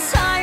Time.